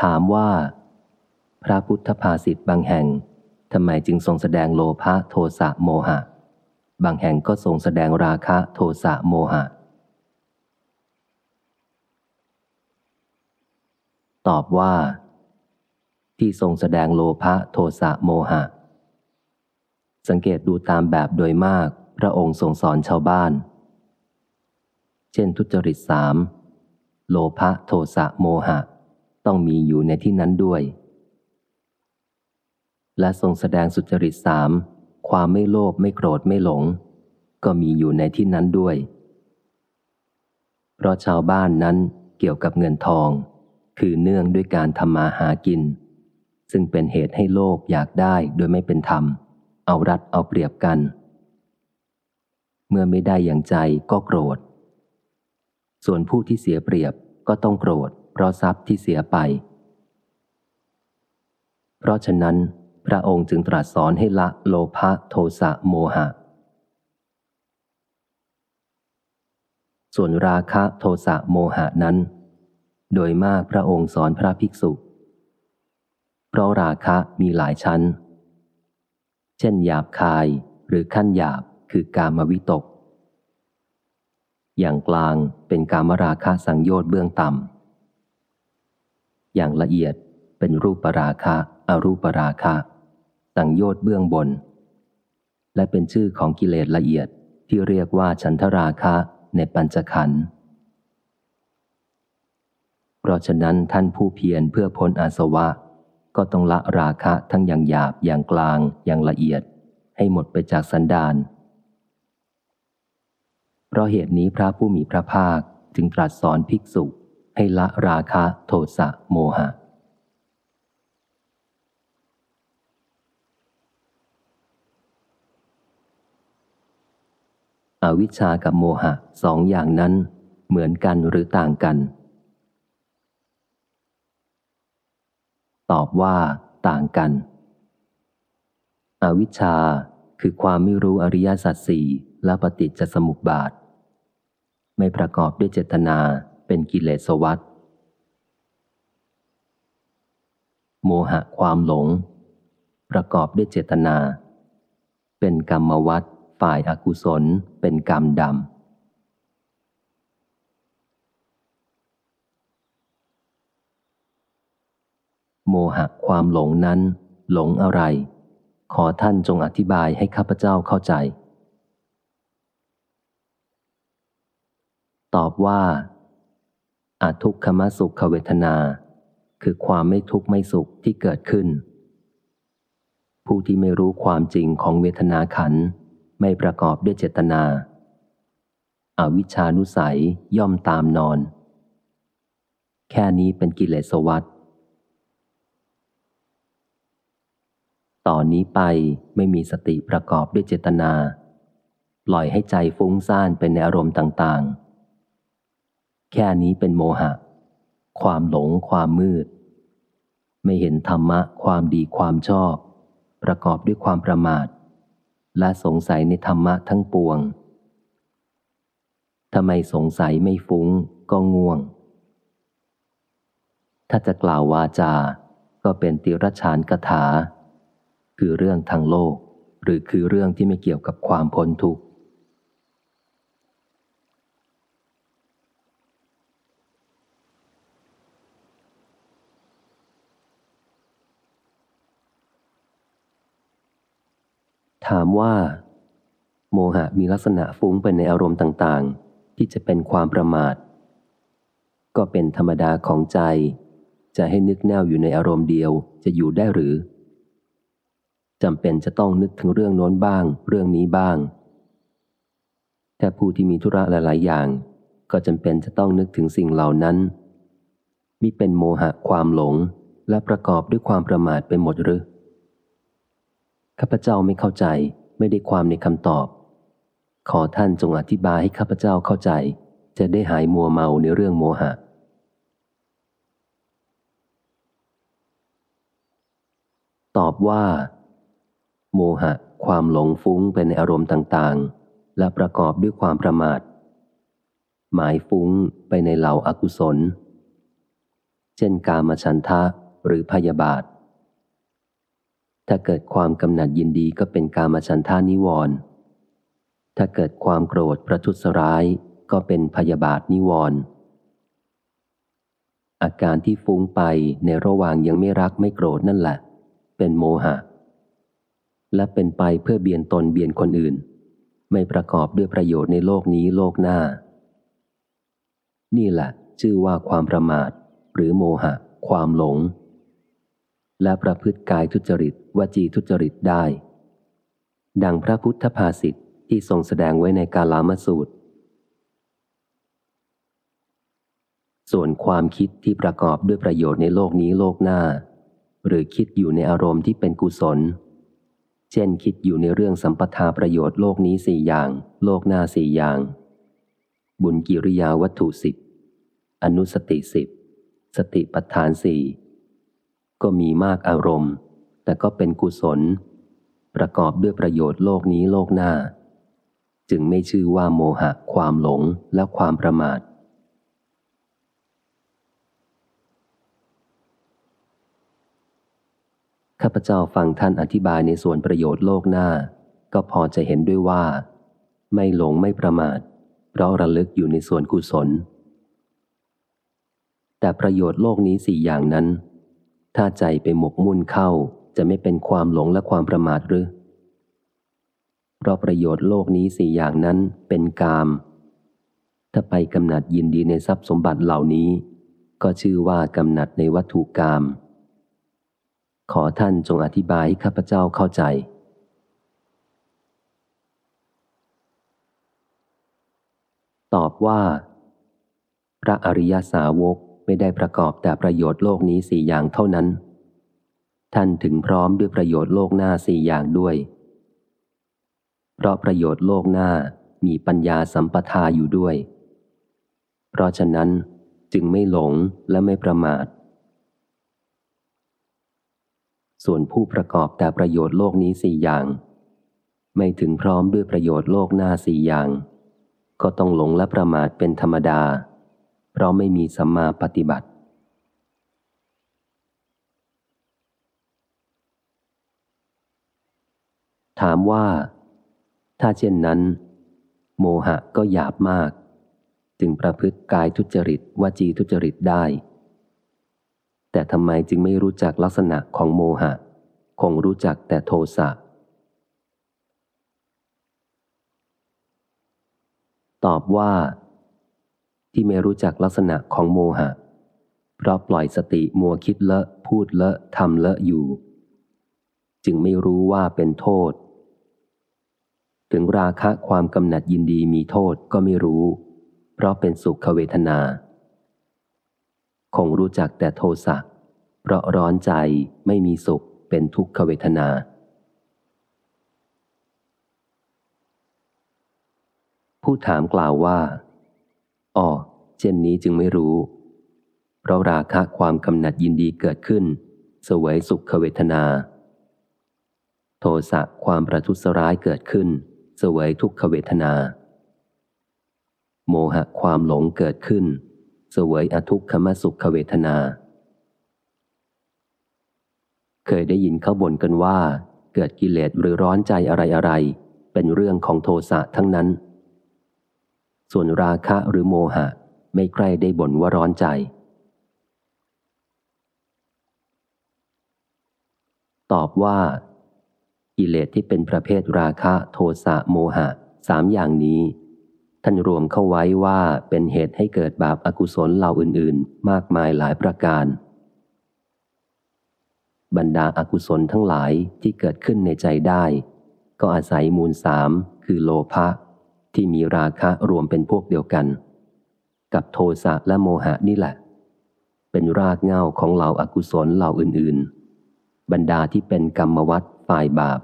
ถามว่า พระพุทธภาษิตบางแห่งทำไมจึงทรงแสดงโลภะโทสะโมหะ บางแห่งก็ทรงแสดงราคะโทสะโมหะ ตอบว่า ที่ทรงแสดงโลภะโทสะโมหะ สังเกตดูตามแบบโดยมากพระองค์ทรงสอนชาวบ้าน เช่นทุจริตสามโลภะโทสะโมหะ ต้องมีอยู่ในที่นั้นด้วย และทรงแสดงสุจริตสามความไม่โลภไม่โกรธไม่หลง ก็มีอยู่ในที่นั้นด้วย เพราะชาวบ้านนั้นเกี่ยวกับเงินทอง คือเนื่องด้วยการทำมาหากิน ซึ่งเป็นเหตุให้โลภอยากได้โดยไม่เป็นธรรม เอารัดเอาเปรียบกัน เมื่อไม่ได้อย่างใจก็โกรธ ส่วนผู้ที่เสียเปรียบก็ต้องโกรธ เพราะทรัพย์ที่เสียไป เพราะฉะนั้น พระองค์จึงตรัสสอนให้ละโลภะโทสะโมหะ ส่วนราคะโทสะโมหะนั้น โดยมากพระองค์สอนพระภิกษุ เพราะราคะมีหลายชั้น เช่นหยาบคายหรือขั้นหยาบคือกามวิตก อย่างกลางเป็นกามราคะสังโยชน์เบื้องต่ำ อย่างละเอียดเป็นรูปราคะอรูปราคะสังโยชน์เบื้องบน และเป็นชื่อของกิเลสละเอียดที่เรียกว่าฉันทราคะในปัญจขันธ์เพราะฉะนั้นท่านผู้เพียรเพื่อพ้นอาสวะ ก็ต้องละราคะทั้งอย่างหยาบอย่างกลางอย่างละเอียด ให้หมดไปจากสันดานเพราะเหตุนี้พระผู้มีพระภาคจึงตรัสสอนภิกษุ ให้ละราคะโทสะโมหะ อวิชชากับโมหะสองอย่างนั้นเหมือนกันหรือต่างกัน ตอบว่า ต่างกัน อวิชชาคือความไม่รู้อริยสัจสี่และปฏิจจสมุปบาท ไม่ประกอบด้วยเจตนา เป็นกิเลสวัฏโมหะความหลง ประกอบด้วยเจตนา เป็นกรรมวัฏฝ่ายอากุศลเป็นกรรมดำ โมหะความหลงนั้น หลงอะไร ขอท่านจงอธิบายให้ข้าพเจ้าเข้าใจ ตอบว่า อาทุกขมสุขเวทนา คือความไม่ทุกข์ไม่สุขที่เกิดขึ้น ผู้ที่ไม่รู้ความจริงของเวทนาขันไม่ประกอบด้วยเจตนาอาวิชานุสัยย่อมตามนอน แค่นี้เป็นกิเลสวัฏต่อนนี้ไปไม่มีสติประกอบด้วยเจตนา ปล่อยให้ใจฟุ้งซ่านเป็นในอารมณ์ต่างๆ แค่นี้เป็นโมหะ ความหลงความมืด ไม่เห็นธรรมะความดีความชอบ ประกอบด้วยความประมาท และสงสัยในธรรมะทั้งปวงทำไมสงสัยไม่ฟุ้งก็ง่วง ถ้าจะกล่าววาจา ก็เป็นติรชานกถา คือเรื่องทางโลก หรือคือเรื่องที่ไม่เกี่ยวกับความพ้นทุกข์ ถามว่า โมหะมีลักษณะฟุ้งไปในอารมณ์ต่างๆ ที่จะเป็นความประมาท ก็เป็นธรรมดาของใจ จะให้นึกแนวอยู่ในอารมณ์เดียวจะอยู่ได้หรือจำเป็นจะต้องนึกถึงเรื่องโน้นบ้าง เรื่องนี้บ้าง ถ้าผู้ที่มีธุระหลาย ๆ อย่าง ก็จำเป็นจะต้องนึกถึงสิ่งเหล่านั้น มิเป็นโมหะความหลงและประกอบด้วยความประมาทไปหมดหรือ ข้าพเจ้าไม่เข้าใจไม่ได้ความในคำตอบ ขอท่านจงอธิบายให้ข้าพเจ้าเข้าใจ จะได้หายมัวเมาในเรื่องโมหะ ตอบว่า โมหะ ความหลงฟุ้งไปในอารมณ์ต่างๆ และประกอบด้วยความประมาท หมายฟุ้งไปในเหล่าอากุศล เช่นกามฉันทะหรือพยาบาท ถ้าเกิดความกำหนัดยินดีก็เป็นกามฉันทานิวรณ์ถ้าเกิดความโกรธประทุษร้ายก็เป็นพยาบาทนิวรณ์อาการที่ฟุ้งไปในระหว่างยังไม่รักไม่โกรธนั่นแหละ เป็นโมหะ และเป็นไปเพื่อเบียนตนเบียนคนอื่น ไม่ประกอบด้วยประโยชน์ในโลกนี้โลกหน้า นี่แหละ ชื่อว่าความประมาท หรือโมหะ ความหลง และประพฤติกายทุจริตวจีทุจริตได้ ดังพระพุทธภาษิตที่ทรงแสดงไว้ในกาลามสูตร ส่วนความคิดที่ประกอบด้วยประโยชน์ในโลกนี้โลกหน้า หรือคิดอยู่ในอารมณ์ที่เป็นกุศล เช่นคิดอยู่ในเรื่องสัมปทาประโยชน์โลกนี้สี่อย่าง โลกหน้าสี่อย่าง บุญกิริยาวัตถุสิบอนุสติสิบสติปัฏฐานสี่ ก็มีมากอารมณ์ แต่ก็เป็นกุศล ประกอบด้วยประโยชน์โลกนี้โลกหน้า จึงไม่ชื่อว่าโมหะความหลงและความประมาท ข้าพเจ้าฟังท่านอธิบายในส่วนประโยชน์โลกหน้า ก็พอจะเห็นด้วยว่า ไม่หลงไม่ประมาท เพราะระลึกอยู่ในส่วนกุศลแต่ประโยชน์โลกนี้สี่อย่างนั้น ถ้าใจไปหมกมุ่นเข้าจะไม่เป็นความหลงและความประมาทหรือ เพราะประโยชน์โลกนี้สี่อย่างนั้นเป็นกาม ถ้าไปกำหนัดยินดีในทรัพย์สมบัติเหล่านี้ ก็ชื่อว่ากำหนัดในวัตถุกรรมขอท่านจงอธิบายให้ข้าพเจ้าเข้าใจ ตอบว่า พระอริยสาวก ไม่ได้ประกอบแต่ประโยชน์โลกนี้สี่อย่างเท่านั้น ท่านถึงพร้อมด้วยประโยชน์โลกหน้าสี่อย่างด้วย เพราะประโยชน์โลกหน้ามีปัญญาสัมปทาอยู่ด้วย เพราะฉะนั้นจึงไม่หลงและไม่ประมาท ส่วนผู้ประกอบแต่ประโยชน์โลกนี้สี่อย่าง ไม่ถึงพร้อมด้วยประโยชน์โลกหน้าสี่อย่าง ก็ต้องหลงและประมาทเป็นธรรมดา ราะไม่มีสัมมาปฏิบัติ ถามว่า ถ้าเช่นนั้น โมหะก็หยาบมาก จึงประพฤติกายทุจริตวจีทุจริตได้ แต่ทำไมจึงไม่รู้จักลักษณะของโมหะ คงรู้จักแต่โทสะตอบว่า ที่ไม่รู้จักลักษณะของโมหะ เพราะปล่อยสติมัวคิดเลอะพูดเลอะทำเลอะอยู่ จึงไม่รู้ว่าเป็นโทษ ถึงราคะความกำหนัดยินดีมีโทษก็ไม่รู้ เพราะเป็นสุขเวทนา คงรู้จักแต่โทสะเพราะร้อนใจไม่มีสุขเป็นทุกขเวทนาผู้ถามกล่าวว่า อ๋อ เช่นนี้จึงไม่รู้ เพราะราคะความกำหนัดยินดีเกิดขึ้น สวยสุขเวทนา โทสะความประทุษร้ายเกิดขึ้น สวยทุกขเวทนา โมหะความหลงเกิดขึ้น สวยอทุกขมสุขเวทนา เคยได้ยินเขาบ่นกันว่า เกิดกิเลสหรือร้อนใจอะไรอะไร เป็นเรื่องของโทสะทั้งนั้นส่วนราคะหรือโมหะ ไม่ใครได้บ่นว่าร้อนใจ ตอบว่า กิเลสที่เป็นประเภทราคะโทสะโมหะสามอย่างนี้ ท่านรวมเข้าไว้ว่าเป็นเหตุให้เกิดบาปอากุศลเหล่าอื่น ๆ มากมายหลายประการ บรรดาอากุศลทั้งหลายที่เกิดขึ้นในใจได้ ก็อาศัยมูลสามคือโลภะที่มีราคะรวมเป็นพวกเดียวกัน กับโทสะและโมหะนี่แหละ เป็นรากเง้าของเหล่าอากุศลเหล่าอื่น ๆ บรรดาที่เป็นกรรมวัตฝ่ายบาป